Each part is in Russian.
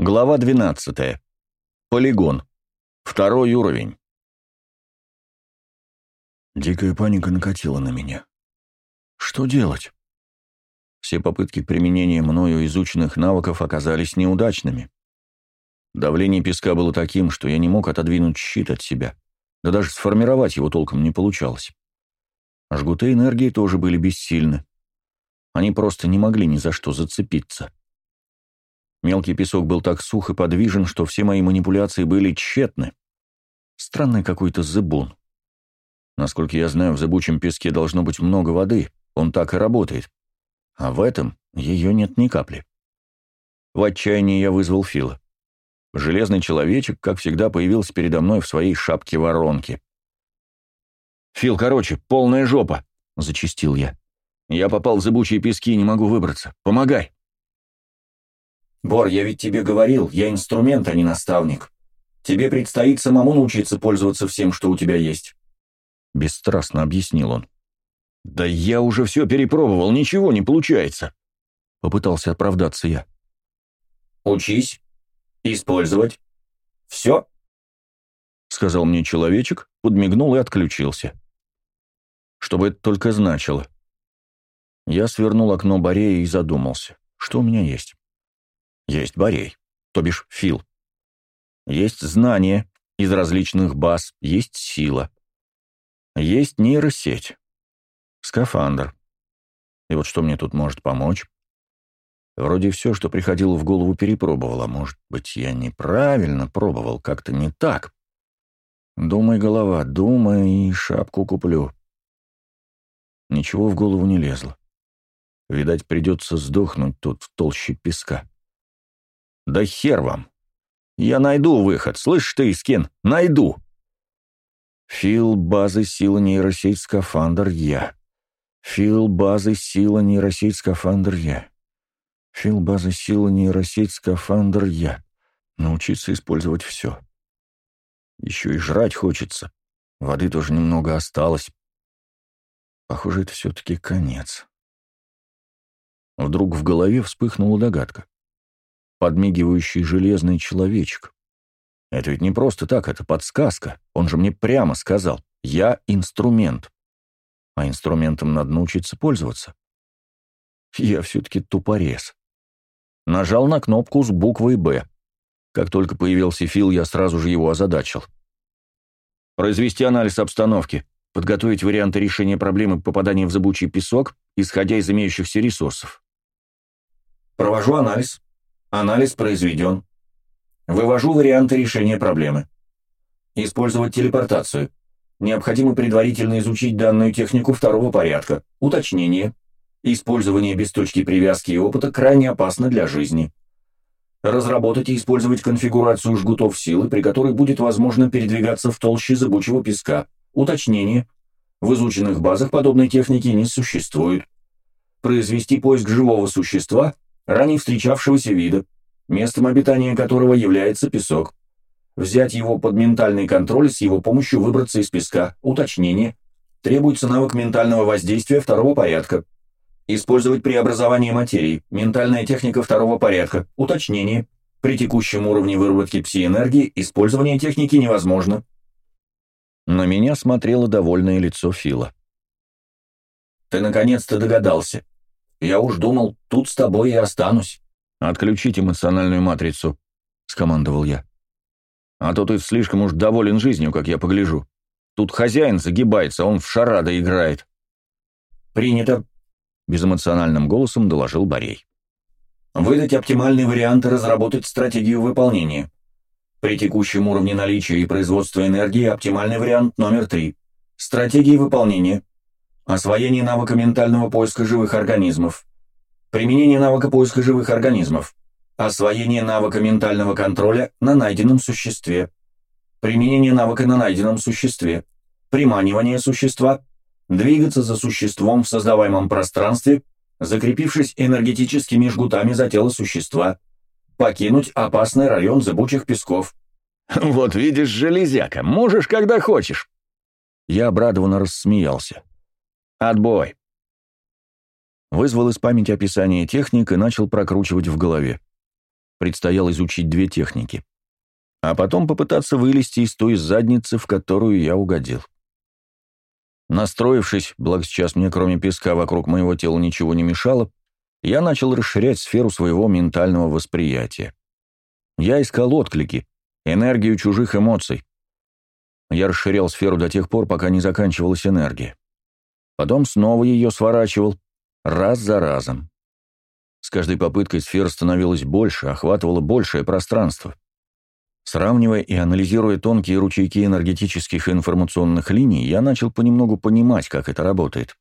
Глава 12. Полигон. Второй уровень. Дикая паника накатила на меня. Что делать? Все попытки применения мною изученных навыков оказались неудачными. Давление песка было таким, что я не мог отодвинуть щит от себя, да даже сформировать его толком не получалось. Жгуты энергии тоже были бессильны. Они просто не могли ни за что зацепиться. Мелкий песок был так сух и подвижен, что все мои манипуляции были тщетны. Странный какой-то зыбун. Насколько я знаю, в зыбучем песке должно быть много воды, он так и работает. А в этом ее нет ни капли. В отчаянии я вызвал Фила. Железный человечек, как всегда, появился передо мной в своей шапке-воронке. «Фил, короче, полная жопа!» — зачистил я. «Я попал в зыбучие пески и не могу выбраться. Помогай!» «Бор, я ведь тебе говорил, я инструмент, а не наставник. Тебе предстоит самому научиться пользоваться всем, что у тебя есть». Бесстрастно объяснил он. «Да я уже все перепробовал, ничего не получается», — попытался оправдаться я. «Учись. Использовать. Все?» — сказал мне человечек, подмигнул и отключился. Что бы это только значило. Я свернул окно Борея и задумался, что у меня есть. Есть Борей, то бишь Фил. Есть знания из различных баз, есть сила. Есть нейросеть. Скафандр. И вот что мне тут может помочь? Вроде все, что приходило в голову, перепробовал, а может быть, я неправильно пробовал, как-то не так. Думай, голова, думай, и шапку куплю. Ничего в голову не лезло. Видать, придется сдохнуть тут в толще песка. Да хер вам. Я найду выход, слышишь ты, Искин? Найду. Фил базы силы нейросеть скафандр я. Фил базы сила нейросеть скафандр я. Фил базы силы нейросеть скафандр я. Научиться использовать все. Еще и жрать хочется. Воды тоже немного осталось. Похоже, это все-таки конец. Вдруг в голове вспыхнула догадка подмигивающий железный человечек. Это ведь не просто так, это подсказка. Он же мне прямо сказал, я инструмент. А инструментом надо научиться пользоваться. Я все-таки тупорез. Нажал на кнопку с буквой «Б». Как только появился Фил, я сразу же его озадачил. Произвести анализ обстановки, подготовить варианты решения проблемы попадания в зыбучий песок, исходя из имеющихся ресурсов. «Провожу анализ», Анализ произведен. Вывожу варианты решения проблемы. Использовать телепортацию. Необходимо предварительно изучить данную технику второго порядка. Уточнение. Использование без точки привязки и опыта крайне опасно для жизни. Разработать и использовать конфигурацию жгутов силы, при которой будет возможно передвигаться в толще зыбучего песка. Уточнение. В изученных базах подобной техники не существует. Произвести поиск живого существа – ранее встречавшегося вида, местом обитания которого является песок. Взять его под ментальный контроль с его помощью выбраться из песка. Уточнение. Требуется навык ментального воздействия второго порядка. Использовать преобразование материи. Ментальная техника второго порядка. Уточнение. При текущем уровне выработки пси-энергии использование техники невозможно. На меня смотрело довольное лицо Фила. «Ты наконец-то догадался. Я уж думал, тут с тобой и останусь». «Отключить эмоциональную матрицу», — скомандовал я. «А то ты слишком уж доволен жизнью, как я погляжу. Тут хозяин загибается, он в шарада играет». «Принято», — безэмоциональным голосом доложил Борей. «Выдать оптимальный вариант и разработать стратегию выполнения. При текущем уровне наличия и производства энергии оптимальный вариант номер три. Стратегии выполнения. Освоение навыка ментального поиска живых организмов. Применение навыка поиска живых организмов. Освоение навыка ментального контроля на найденном существе. Применение навыка на найденном существе. Приманивание существа. Двигаться за существом в создаваемом пространстве, закрепившись энергетическими жгутами за тело существа. Покинуть опасный район зыбучих песков. «Вот видишь, железяка, можешь, когда хочешь!» Я обрадованно рассмеялся. Отбой. Вызвал из памяти описание техник и начал прокручивать в голове. предстояло изучить две техники. А потом попытаться вылезти из той задницы, в которую я угодил. Настроившись, благо сейчас мне кроме песка вокруг моего тела ничего не мешало, я начал расширять сферу своего ментального восприятия. Я искал отклики, энергию чужих эмоций. Я расширял сферу до тех пор, пока не заканчивалась энергия. Потом снова ее сворачивал, раз за разом. С каждой попыткой сфера становилась больше, охватывала большее пространство. Сравнивая и анализируя тонкие ручейки энергетических и информационных линий, я начал понемногу понимать, как это работает.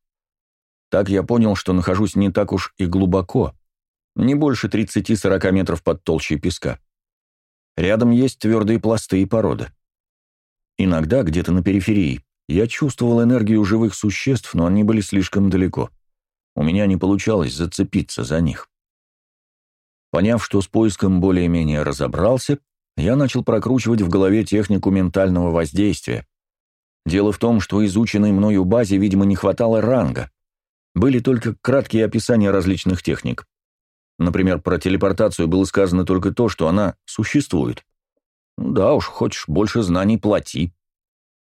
Так я понял, что нахожусь не так уж и глубоко, не больше 30-40 метров под толщей песка. Рядом есть твердые пласты и породы. Иногда, где-то на периферии, я чувствовал энергию живых существ, но они были слишком далеко. У меня не получалось зацепиться за них. Поняв, что с поиском более-менее разобрался, я начал прокручивать в голове технику ментального воздействия. Дело в том, что изученной мною базе, видимо, не хватало ранга. Были только краткие описания различных техник. Например, про телепортацию было сказано только то, что она существует. Да уж, хочешь больше знаний, плати.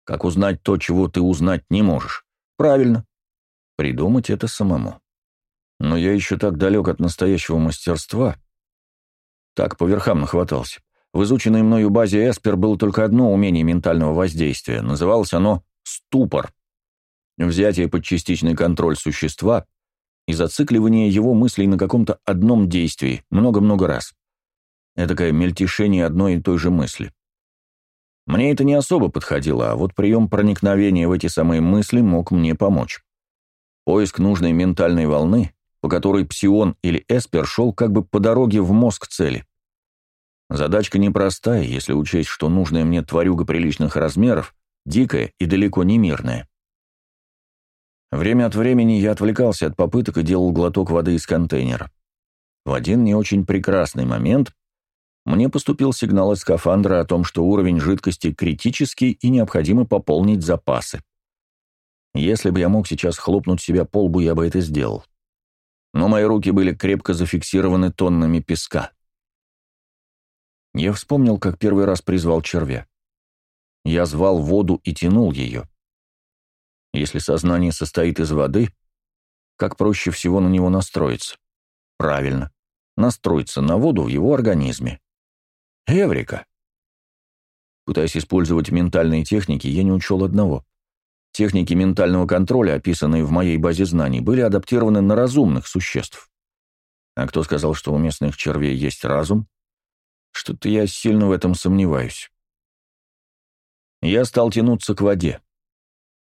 Как узнать то, чего ты узнать не можешь? Правильно. Придумать это самому. Но я еще так далек от настоящего мастерства. Так по верхам нахватался. В изученной мною базе Эспер было только одно умение ментального воздействия. Называлось оно «ступор». Взятие под частичный контроль существа и зацикливание его мыслей на каком-то одном действии много-много раз. Эдакое мельтешение одной и той же мысли. Мне это не особо подходило, а вот прием проникновения в эти самые мысли мог мне помочь. Поиск нужной ментальной волны, по которой псион или эспер шел как бы по дороге в мозг цели. Задачка непростая, если учесть, что нужная мне тварюга приличных размеров, дикая и далеко не мирная. Время от времени я отвлекался от попыток и делал глоток воды из контейнера. В один не очень прекрасный момент мне поступил сигнал из скафандра о том, что уровень жидкости критический и необходимо пополнить запасы. Если бы я мог сейчас хлопнуть себя по лбу, я бы это сделал. Но мои руки были крепко зафиксированы тоннами песка. Я вспомнил, как первый раз призвал червя. Я звал воду и тянул ее. Если сознание состоит из воды, как проще всего на него настроиться? Правильно, настроиться на воду в его организме. Эврика! Пытаясь использовать ментальные техники, я не учел одного. Техники ментального контроля, описанные в моей базе знаний, были адаптированы на разумных существ. А кто сказал, что у местных червей есть разум? Что-то я сильно в этом сомневаюсь. Я стал тянуться к воде.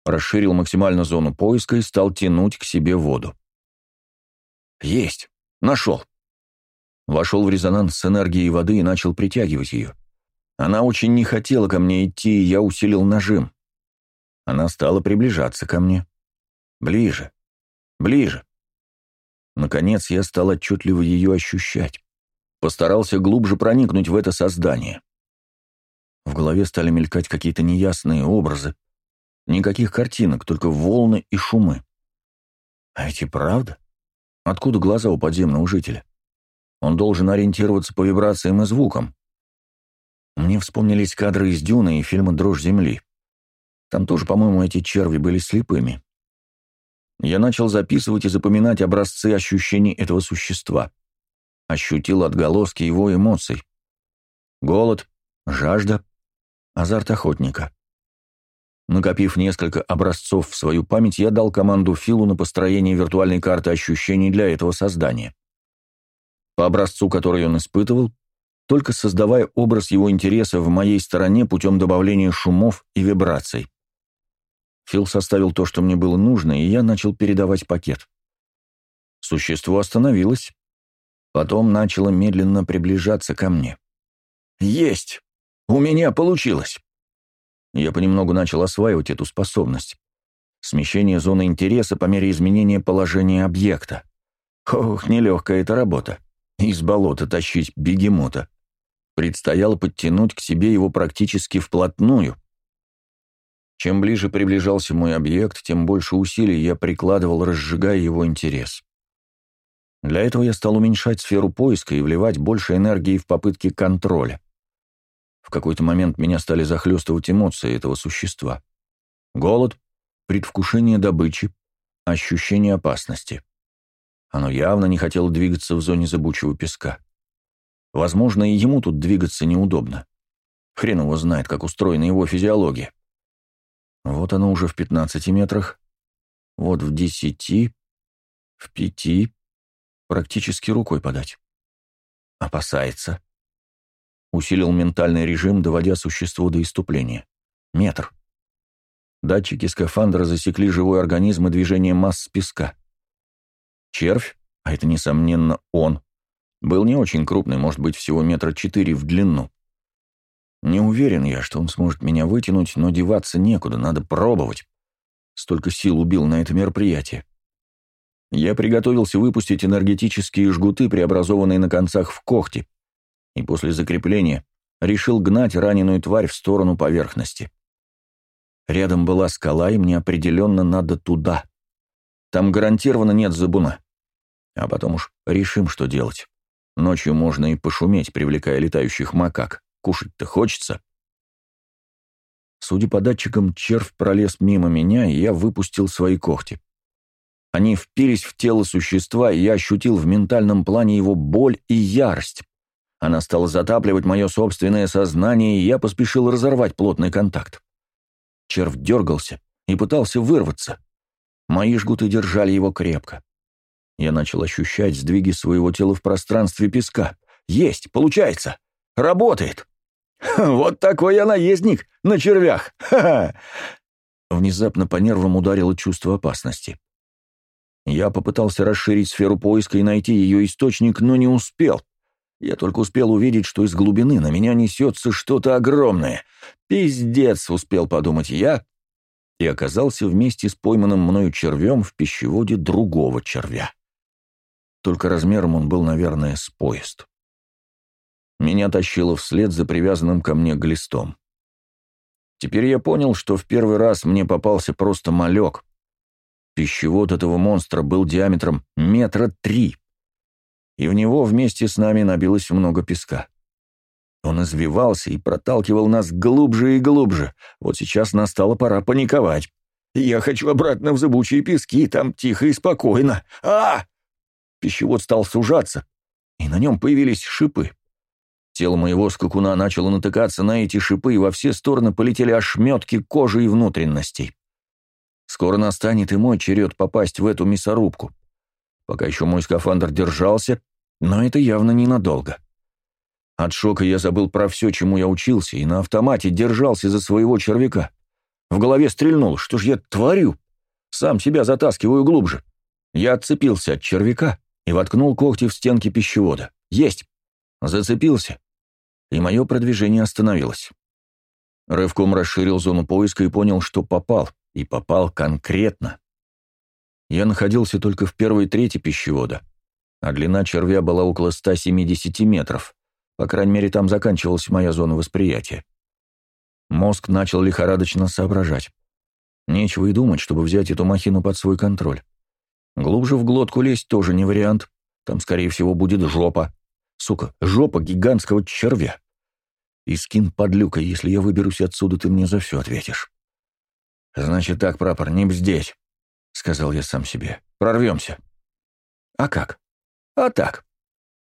Расширил максимально зону поиска и стал тянуть к себе воду. Есть! Нашел! Вошел в резонанс с энергией воды и начал притягивать ее. Она очень не хотела ко мне идти, и я усилил нажим. Она стала приближаться ко мне. Ближе. Ближе. Наконец я стал отчетливо ее ощущать. Постарался глубже проникнуть в это создание. В голове стали мелькать какие-то неясные образы. Никаких картинок, только волны и шумы. А ведь и правда? Откуда глаза у подземного жителя? Он должен ориентироваться по вибрациям и звукам. Мне вспомнились кадры из «Дюны» и фильма «Дрожь земли». Там тоже, по-моему, эти черви были слепыми. Я начал записывать и запоминать образцы ощущений этого существа. Ощутил отголоски его эмоций. Голод, жажда, азарт охотника. Накопив несколько образцов в свою память, я дал команду Филу на построение виртуальной карты ощущений для этого создания по образцу, который он испытывал, только создавая образ его интереса в моей стороне путем добавления шумов и вибраций. Фил составил то, что мне было нужно, и я начал передавать пакет. Существо остановилось, потом начало медленно приближаться ко мне. «Есть! У меня получилось!» Я понемногу начал осваивать эту способность. Смещение зоны интереса по мере изменения положения объекта. Ох, нелегкая эта работа из болота тащить бегемота. Предстояло подтянуть к себе его практически вплотную. Чем ближе приближался мой объект, тем больше усилий я прикладывал, разжигая его интерес. Для этого я стал уменьшать сферу поиска и вливать больше энергии в попытки контроля. В какой-то момент меня стали захлестывать эмоции этого существа. Голод, предвкушение добычи, ощущение опасности. Оно явно не хотело двигаться в зоне зыбучего песка. Возможно, и ему тут двигаться неудобно. Хрен его знает, как устроена его физиология. Вот оно уже в 15 метрах, вот в 10, в 5, практически рукой подать. Опасается. Усилил ментальный режим, доводя существо до иступления. Метр. Датчики скафандра засекли живой организм и движение масс песка. Червь, а это, несомненно, он, был не очень крупный, может быть, всего метра четыре в длину. Не уверен я, что он сможет меня вытянуть, но деваться некуда, надо пробовать. Столько сил убил на это мероприятие. Я приготовился выпустить энергетические жгуты, преобразованные на концах в когти, и после закрепления решил гнать раненую тварь в сторону поверхности. Рядом была скала, и мне определенно надо туда. Там гарантированно нет забуна. А потом уж решим, что делать. Ночью можно и пошуметь, привлекая летающих макак. Кушать-то хочется. Судя по датчикам, червь пролез мимо меня, и я выпустил свои когти. Они впились в тело существа, и я ощутил в ментальном плане его боль и ярость. Она стала затапливать мое собственное сознание, и я поспешил разорвать плотный контакт. Червь дергался и пытался вырваться. Мои жгуты держали его крепко. Я начал ощущать сдвиги своего тела в пространстве песка. Есть, получается. Работает. Вот такой я наездник на червях. Ха-ха. Внезапно по нервам ударило чувство опасности. Я попытался расширить сферу поиска и найти ее источник, но не успел. Я только успел увидеть, что из глубины на меня несется что-то огромное. «Пиздец!» — успел подумать я, и оказался вместе с пойманным мною червем в пищеводе другого червя. Только размером он был, наверное, с поезд. Меня тащило вслед за привязанным ко мне глистом. Теперь я понял, что в первый раз мне попался просто малек. Пищевод этого монстра был диаметром метра три, и в него вместе с нами набилось много песка. Он извивался и проталкивал нас глубже и глубже. Вот сейчас настала пора паниковать. Я хочу обратно в зыбучие пески, там тихо и спокойно. А! Пищевод стал сужаться, и на нем появились шипы. Тело моего скакуна начало натыкаться на эти шипы, и во все стороны полетели ошметки кожи и внутренностей. Скоро настанет и мой черед попасть в эту мясорубку. Пока еще мой скафандр держался, но это явно ненадолго. От шока я забыл про все, чему я учился, и на автомате держался за своего червяка. В голове стрельнул, что ж я творю? Сам себя затаскиваю глубже. Я отцепился от червяка и воткнул когти в стенки пищевода. Есть! Зацепился и мое продвижение остановилось. Рывком расширил зону поиска и понял, что попал, и попал конкретно. Я находился только в первой трети пищевода, а длина червя была около 170 метров, по крайней мере, там заканчивалась моя зона восприятия. Мозг начал лихорадочно соображать. Нечего и думать, чтобы взять эту махину под свой контроль. Глубже в глотку лезть тоже не вариант, там, скорее всего, будет жопа. Сука, жопа гигантского червя. И скин подлюка, если я выберусь отсюда, ты мне за все ответишь. Значит так, прапор, не бздеть, — сказал я сам себе. Прорвемся. А как? А так.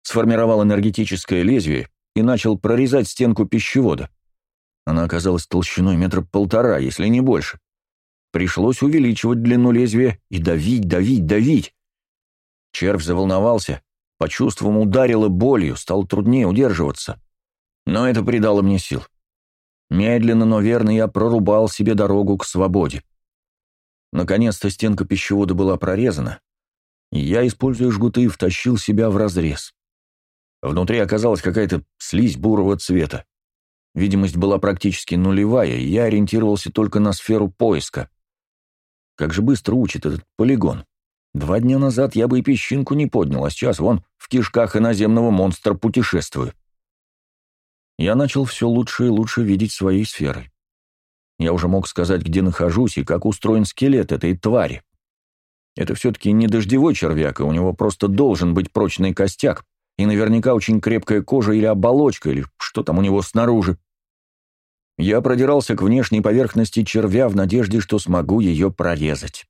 Сформировал энергетическое лезвие и начал прорезать стенку пищевода. Она оказалась толщиной метра полтора, если не больше. Пришлось увеличивать длину лезвия и давить, давить, давить. Червь заволновался, по чувствам ударило болью, стало труднее удерживаться. Но это придало мне сил. Медленно, но верно я прорубал себе дорогу к свободе. Наконец-то стенка пищевода была прорезана, и я, используя жгуты, втащил себя в разрез. Внутри оказалась какая-то слизь бурого цвета. Видимость была практически нулевая, и я ориентировался только на сферу поиска. Как же быстро учит этот полигон. Два дня назад я бы и песчинку не поднял, а сейчас вон в кишках иноземного монстра путешествую. Я начал все лучше и лучше видеть своей сферой. Я уже мог сказать, где нахожусь и как устроен скелет этой твари. Это все-таки не дождевой червяк, и у него просто должен быть прочный костяк, и наверняка очень крепкая кожа или оболочка, или что там у него снаружи. Я продирался к внешней поверхности червя в надежде, что смогу ее прорезать.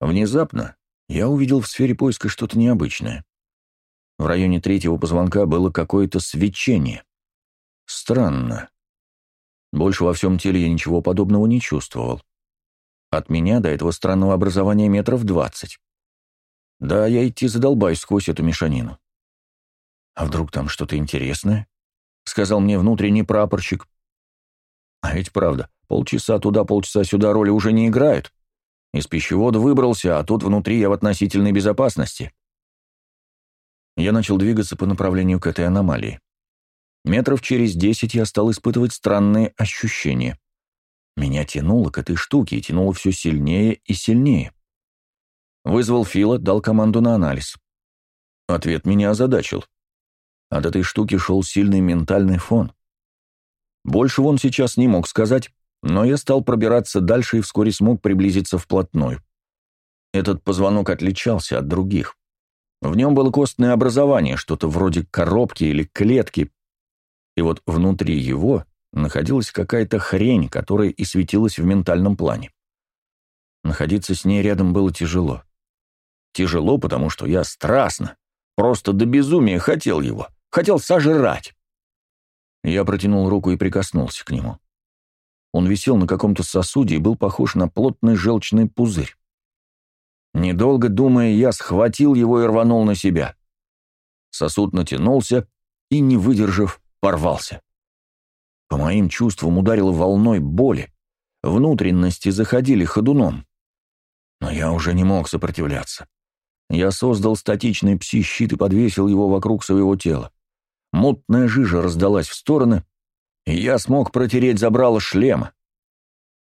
Внезапно я увидел в сфере поиска что-то необычное. В районе третьего позвонка было какое-то свечение. Странно. Больше во всем теле я ничего подобного не чувствовал. От меня до этого странного образования метров двадцать. Да, я идти задолбаюсь сквозь эту мешанину. А вдруг там что-то интересное? Сказал мне внутренний прапорщик. А ведь правда, полчаса туда, полчаса сюда роли уже не играют. Из пищевода выбрался, а тут внутри я в относительной безопасности. Я начал двигаться по направлению к этой аномалии. Метров через десять я стал испытывать странные ощущения. Меня тянуло к этой штуке и тянуло все сильнее и сильнее. Вызвал Фила, дал команду на анализ. Ответ меня озадачил. От этой штуки шел сильный ментальный фон. Больше он сейчас не мог сказать, но я стал пробираться дальше и вскоре смог приблизиться вплотную. Этот позвонок отличался от других. В нем было костное образование, что-то вроде коробки или клетки, и вот внутри его находилась какая-то хрень, которая и светилась в ментальном плане. Находиться с ней рядом было тяжело. Тяжело, потому что я страстно, просто до безумия хотел его, хотел сожрать. Я протянул руку и прикоснулся к нему. Он висел на каком-то сосуде и был похож на плотный желчный пузырь. Недолго думая, я схватил его и рванул на себя. Сосуд натянулся и, не выдержав, порвался. По моим чувствам ударило волной боли, внутренности заходили ходуном. Но я уже не мог сопротивляться. Я создал статичный пси-щит и подвесил его вокруг своего тела. Мутная жижа раздалась в стороны, и я смог протереть забрало шлема.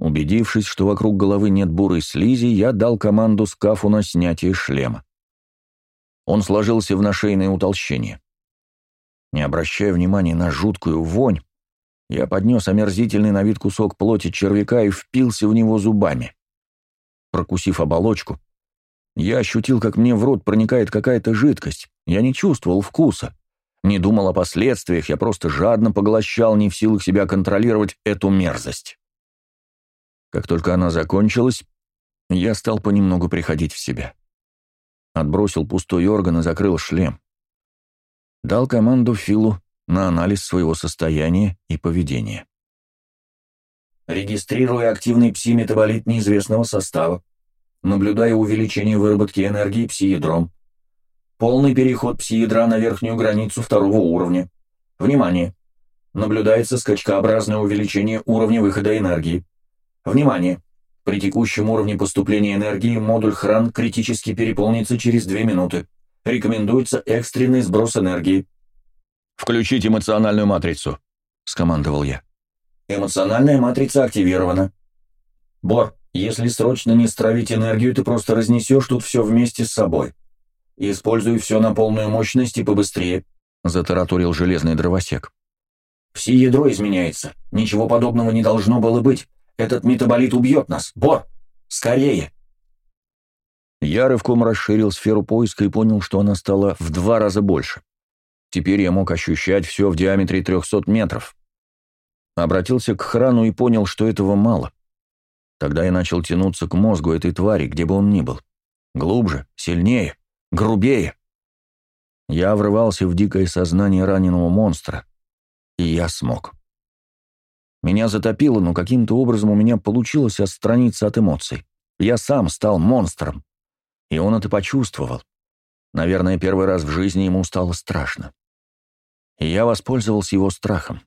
Убедившись, что вокруг головы нет бурой слизи, я дал команду скафу на снятие шлема. Он сложился в нашейное утолщение. Не обращая внимания на жуткую вонь, я поднес омерзительный на вид кусок плоти червяка и впился в него зубами. Прокусив оболочку, я ощутил, как мне в рот проникает какая-то жидкость. Я не чувствовал вкуса. Не думал о последствиях, я просто жадно поглощал, не в силах себя контролировать эту мерзость. Как только она закончилась, я стал понемногу приходить в себя. Отбросил пустой орган и закрыл шлем. Дал команду Филу на анализ своего состояния и поведения. Регистрируя активный пси-метаболит неизвестного состава, наблюдая увеличение выработки энергии пси-ядром, Полный переход пси-ядра на верхнюю границу второго уровня. Внимание! Наблюдается скачкообразное увеличение уровня выхода энергии. Внимание! При текущем уровне поступления энергии модуль хран критически переполнится через 2 минуты. Рекомендуется экстренный сброс энергии. «Включить эмоциональную матрицу», — скомандовал я. Эмоциональная матрица активирована. Бор, если срочно не стравить энергию, ты просто разнесешь тут все вместе с собой. «Используй все на полную мощность и побыстрее», — затараторил железный дровосек. «Все ядро изменяется. Ничего подобного не должно было быть. Этот метаболит убьет нас. Бор, скорее!» Я рывком расширил сферу поиска и понял, что она стала в два раза больше. Теперь я мог ощущать все в диаметре 300 метров. Обратился к храну и понял, что этого мало. Тогда я начал тянуться к мозгу этой твари, где бы он ни был. Глубже, сильнее грубее. Я врывался в дикое сознание раненого монстра, и я смог. Меня затопило, но каким-то образом у меня получилось отстраниться от эмоций. Я сам стал монстром, и он это почувствовал. Наверное, первый раз в жизни ему стало страшно. И я воспользовался его страхом.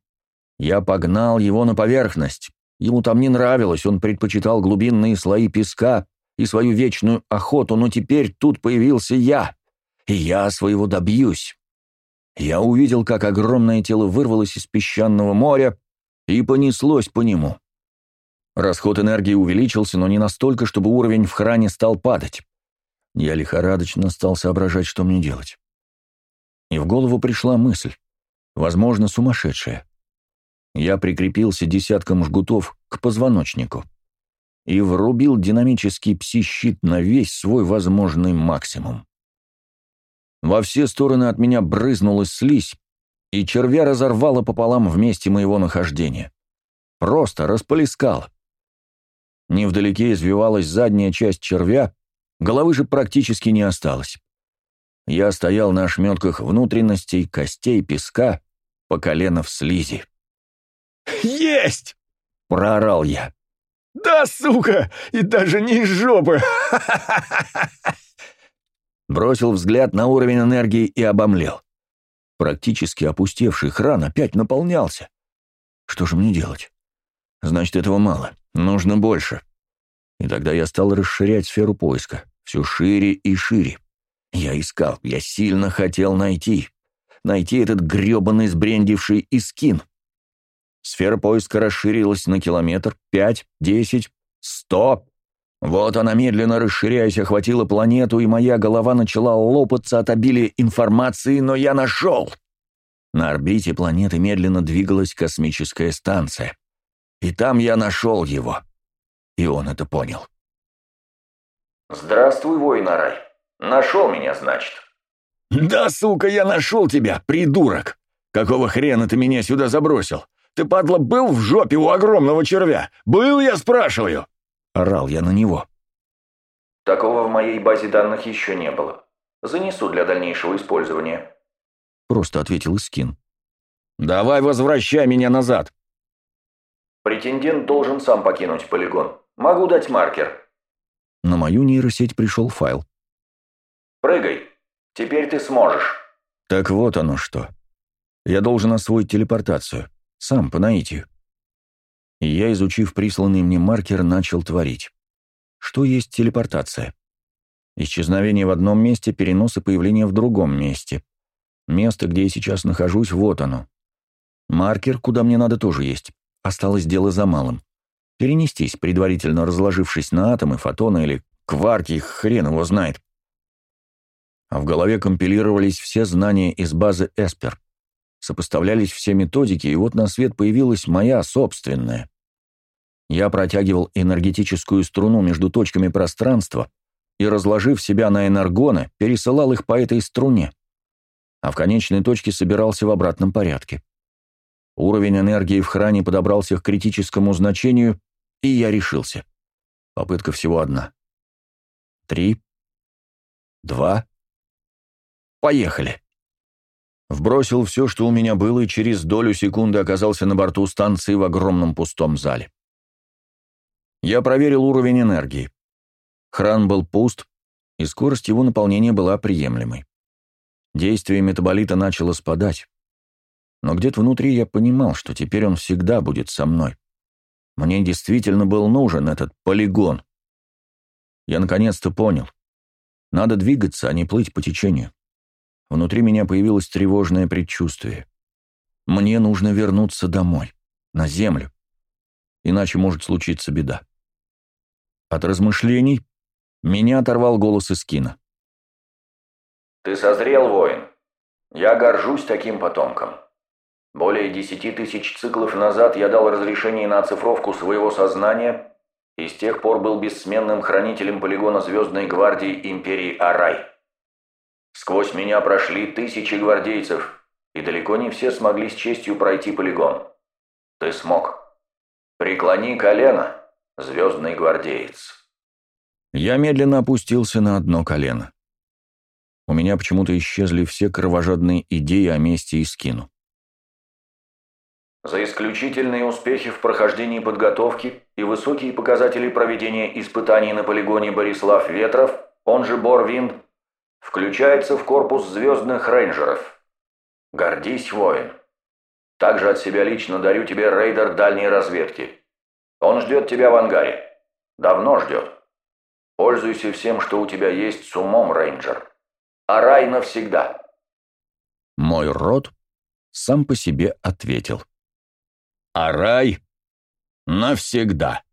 Я погнал его на поверхность. Ему там не нравилось, он предпочитал глубинные слои песка, и свою вечную охоту, но теперь тут появился я, и я своего добьюсь. Я увидел, как огромное тело вырвалось из песчаного моря и понеслось по нему. Расход энергии увеличился, но не настолько, чтобы уровень в хране стал падать. Я лихорадочно стал соображать, что мне делать. И в голову пришла мысль, возможно, сумасшедшая. Я прикрепился десятком жгутов к позвоночнику. И врубил динамический пси-щит на весь свой возможный максимум. Во все стороны от меня брызнула слизь, и червя разорвало пополам в месте моего нахождения. Просто располискал. Невдалеке извивалась задняя часть червя, головы же практически не осталось. Я стоял на ошметках внутренностей, костей, песка, по колено в слизи. «Есть!» — проорал я. «Да, сука! И даже не из жопы!» Бросил взгляд на уровень энергии и обомлел. Практически опустевший хран опять наполнялся. Что же мне делать? Значит, этого мало. Нужно больше. И тогда я стал расширять сферу поиска. Все шире и шире. Я искал, я сильно хотел найти. Найти этот гребаный сбрендивший искин. Сфера поиска расширилась на километр, пять, десять, сто. Вот она, медленно расширяясь, охватила планету, и моя голова начала лопаться от обилия информации, но я нашел. На орбите планеты медленно двигалась космическая станция. И там я нашел его. И он это понял. «Здравствуй, воин Арай. Нашел меня, значит?» «Да, сука, я нашел тебя, придурок! Какого хрена ты меня сюда забросил? Ты, падла, был в жопе у огромного червя? Был, я спрашиваю?» Орал я на него. «Такого в моей базе данных еще не было. Занесу для дальнейшего использования». Просто ответил Искин. «Давай возвращай меня назад!» «Претендент должен сам покинуть полигон. Могу дать маркер». На мою нейросеть пришел файл. «Прыгай. Теперь ты сможешь». Так вот оно что. Я должен освоить телепортацию. Сам, по наитию. Я, изучив присланный мне маркер, начал творить. Что есть телепортация? Исчезновение в одном месте, перенос и появление в другом месте. Место, где я сейчас нахожусь, вот оно. Маркер, куда мне надо, тоже есть. Осталось дело за малым. Перенестись, предварительно разложившись на атомы, фотоны или кварки, хрен его знает. А в голове компилировались все знания из базы Эспер сопоставлялись все методики, и вот на свет появилась моя собственная. Я протягивал энергетическую струну между точками пространства и, разложив себя на энергоны, пересылал их по этой струне, а в конечной точке собирался в обратном порядке. Уровень энергии в хране подобрался к критическому значению, и я решился. Попытка всего одна. Три. Два. Поехали. Вбросил все, что у меня было, и через долю секунды оказался на борту станции в огромном пустом зале. Я проверил уровень энергии. Хран был пуст, и скорость его наполнения была приемлемой. Действие метаболита начало спадать. Но где-то внутри я понимал, что теперь он всегда будет со мной. Мне действительно был нужен этот полигон. Я наконец-то понял. Надо двигаться, а не плыть по течению. Внутри меня появилось тревожное предчувствие. Мне нужно вернуться домой, на землю. Иначе может случиться беда. От размышлений меня оторвал голос из кино. «Ты созрел, воин. Я горжусь таким потомком. Более десяти тысяч циклов назад я дал разрешение на оцифровку своего сознания и с тех пор был бессменным хранителем полигона Звездной Гвардии Империи Арай. Сквозь меня прошли тысячи гвардейцев, и далеко не все смогли с честью пройти полигон. Ты смог. Преклони колено, звездный гвардеец. Я медленно опустился на одно колено. У меня почему-то исчезли все кровожадные идеи о месте и скину. За исключительные успехи в прохождении подготовки и высокие показатели проведения испытаний на полигоне Борислав Ветров, он же Борвинд, Включается в корпус звездных рейнджеров. Гордись, воин. Также от себя лично дарю тебе рейдер дальней разведки. Он ждет тебя в ангаре. Давно ждет. Пользуйся всем, что у тебя есть с умом, рейнджер. А рай навсегда. Мой род сам по себе ответил. А рай навсегда.